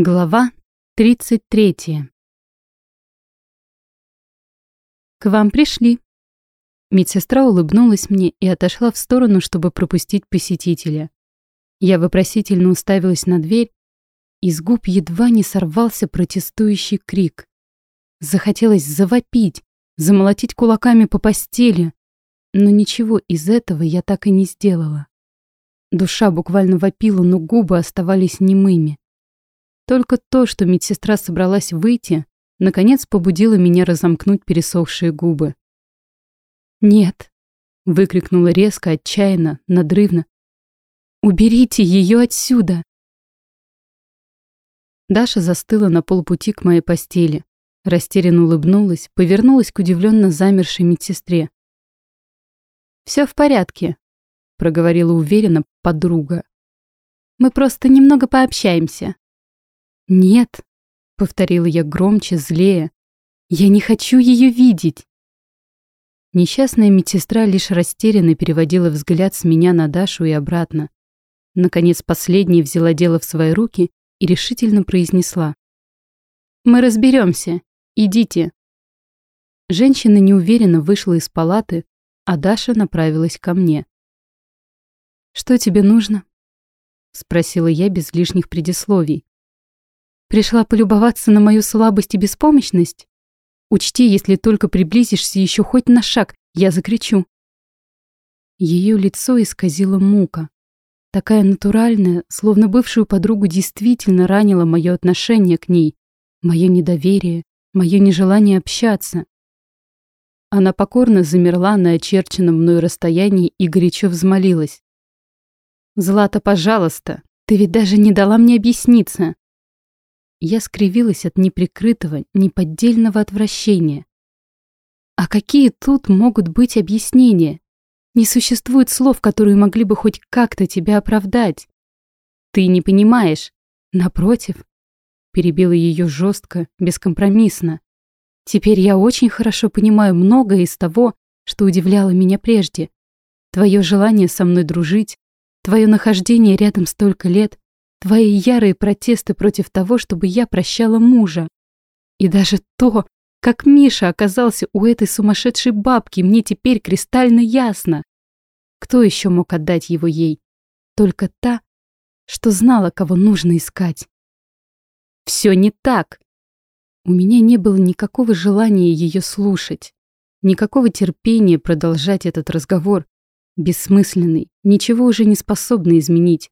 Глава 33. «К вам пришли». Медсестра улыбнулась мне и отошла в сторону, чтобы пропустить посетителя. Я вопросительно уставилась на дверь, из губ едва не сорвался протестующий крик. Захотелось завопить, замолотить кулаками по постели, но ничего из этого я так и не сделала. Душа буквально вопила, но губы оставались немыми. Только то, что медсестра собралась выйти, наконец побудило меня разомкнуть пересохшие губы. «Нет!» — выкрикнула резко, отчаянно, надрывно. «Уберите ее отсюда!» Даша застыла на полпути к моей постели, растерянно улыбнулась, повернулась к удивленно замершей медсестре. «Все в порядке», — проговорила уверенно подруга. «Мы просто немного пообщаемся». «Нет», — повторила я громче, злее, — «я не хочу ее видеть». Несчастная медсестра лишь растерянно переводила взгляд с меня на Дашу и обратно. Наконец последняя взяла дело в свои руки и решительно произнесла. «Мы разберемся. Идите». Женщина неуверенно вышла из палаты, а Даша направилась ко мне. «Что тебе нужно?» — спросила я без лишних предисловий. Пришла полюбоваться на мою слабость и беспомощность? Учти, если только приблизишься еще хоть на шаг, я закричу. Ее лицо исказило мука. Такая натуральная, словно бывшую подругу действительно ранило мое отношение к ней, мое недоверие, мое нежелание общаться. Она покорно замерла на очерченном мной расстоянии и горячо взмолилась. «Злата, пожалуйста, ты ведь даже не дала мне объясниться. Я скривилась от неприкрытого, неподдельного отвращения. А какие тут могут быть объяснения? Не существует слов, которые могли бы хоть как-то тебя оправдать. Ты не понимаешь. Напротив, перебила ее жестко, бескомпромиссно. Теперь я очень хорошо понимаю многое из того, что удивляло меня прежде. Твое желание со мной дружить, твое нахождение рядом столько лет, Твои ярые протесты против того, чтобы я прощала мужа. И даже то, как Миша оказался у этой сумасшедшей бабки, мне теперь кристально ясно. Кто еще мог отдать его ей? Только та, что знала, кого нужно искать. Все не так. У меня не было никакого желания ее слушать, никакого терпения продолжать этот разговор, бессмысленный, ничего уже не способный изменить.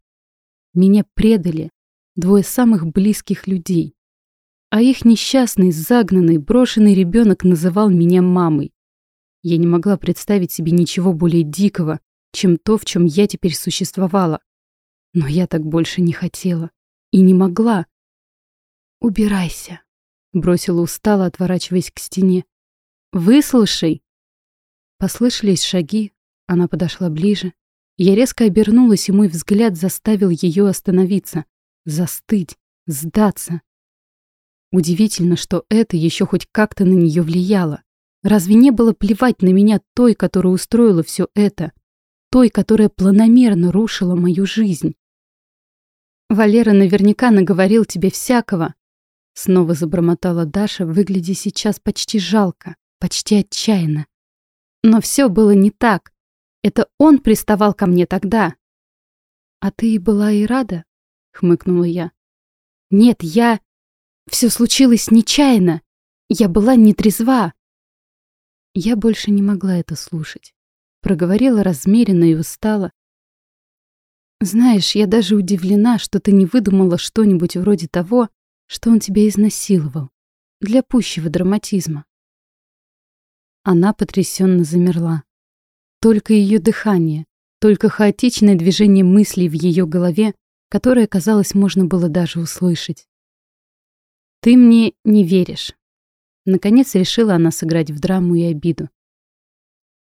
Меня предали двое самых близких людей. А их несчастный, загнанный, брошенный ребенок называл меня мамой. Я не могла представить себе ничего более дикого, чем то, в чем я теперь существовала. Но я так больше не хотела. И не могла. «Убирайся», — бросила устало, отворачиваясь к стене. «Выслушай!» Послышались шаги, она подошла ближе, я резко обернулась, и мой взгляд заставил ее остановиться, застыть, сдаться. Удивительно, что это еще хоть как-то на нее влияло. Разве не было плевать на меня той, которая устроила все это? Той, которая планомерно рушила мою жизнь? Валера наверняка наговорил тебе всякого. Снова забормотала Даша, выглядя сейчас почти жалко, почти отчаянно. Но все было не так. Это он приставал ко мне тогда. А ты была и рада? Хмыкнула я. Нет, я... Все случилось нечаянно. Я была нетрезва. Я больше не могла это слушать. Проговорила размеренно и устала. Знаешь, я даже удивлена, что ты не выдумала что-нибудь вроде того, что он тебя изнасиловал. Для пущего драматизма. Она потрясенно замерла. Только ее дыхание, только хаотичное движение мыслей в ее голове, которое, казалось, можно было даже услышать. «Ты мне не веришь». Наконец решила она сыграть в драму и обиду.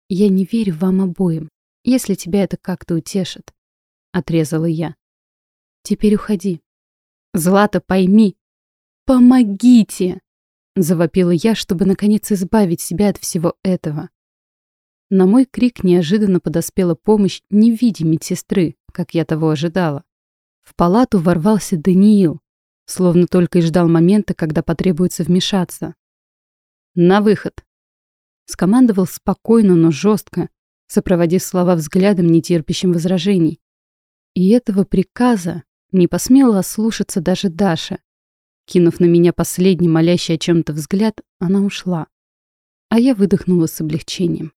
«Я не верю вам обоим, если тебя это как-то утешит», — отрезала я. «Теперь уходи». «Злата, пойми!» «Помогите!» — завопила я, чтобы наконец избавить себя от всего этого. На мой крик неожиданно подоспела помощь не в виде медсестры, как я того ожидала. В палату ворвался Даниил. словно только и ждал момента, когда потребуется вмешаться. «На выход!» Скомандовал спокойно, но жестко, сопроводив слова взглядом, нетерпящим возражений. И этого приказа не посмела ослушаться даже Даша. Кинув на меня последний молящий о чем-то взгляд, она ушла. А я выдохнула с облегчением.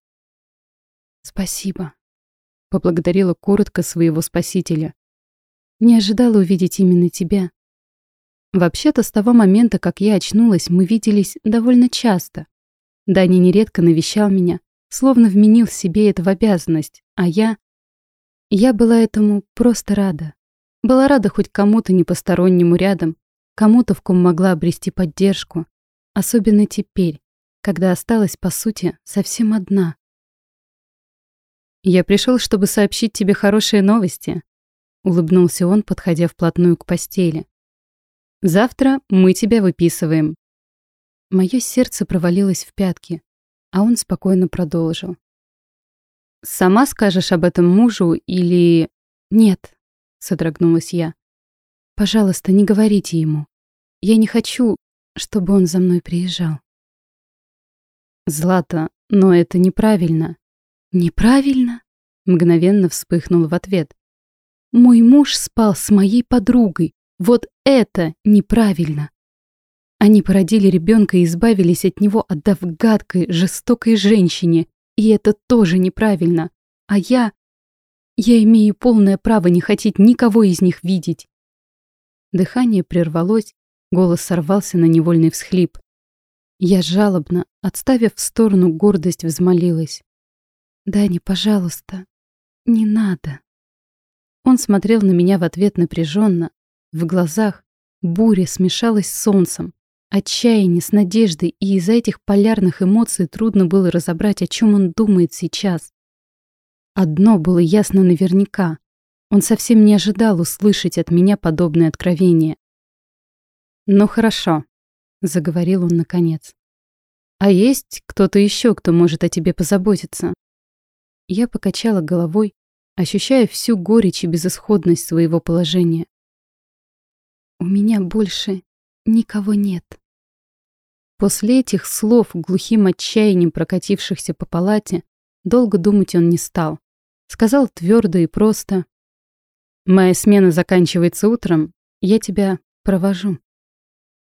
«Спасибо», — поблагодарила коротко своего спасителя. «Не ожидала увидеть именно тебя. Вообще-то с того момента, как я очнулась, мы виделись довольно часто. Даня нередко навещал меня, словно вменил себе это в обязанность, а я... Я была этому просто рада. Была рада хоть кому-то непостороннему рядом, кому-то, в ком могла обрести поддержку. Особенно теперь, когда осталась, по сути, совсем одна. «Я пришел, чтобы сообщить тебе хорошие новости», — улыбнулся он, подходя вплотную к постели. Завтра мы тебя выписываем». Мое сердце провалилось в пятки, а он спокойно продолжил. «Сама скажешь об этом мужу или...» «Нет», — содрогнулась я. «Пожалуйста, не говорите ему. Я не хочу, чтобы он за мной приезжал». «Злата, но это неправильно». «Неправильно?» — мгновенно вспыхнул в ответ. «Мой муж спал с моей подругой, вот это неправильно. Они породили ребенка и избавились от него, отдав гадкой, жестокой женщине. И это тоже неправильно. А я... Я имею полное право не хотеть никого из них видеть. Дыхание прервалось, голос сорвался на невольный всхлип. Я жалобно, отставив в сторону гордость, взмолилась. «Дани, пожалуйста, не надо». Он смотрел на меня в ответ напряженно, в глазах буря смешалась с солнцем, отчаяние с надеждой, и из-за этих полярных эмоций трудно было разобрать, о чем он думает сейчас. Одно было ясно наверняка. Он совсем не ожидал услышать от меня подобное откровение. «Ну хорошо», — заговорил он наконец. «А есть кто-то еще, кто может о тебе позаботиться?» Я покачала головой, ощущая всю горечь и безысходность своего положения. У меня больше никого нет. После этих слов, глухим отчаянием прокатившихся по палате, долго думать он не стал. Сказал твердо и просто. «Моя смена заканчивается утром, я тебя провожу».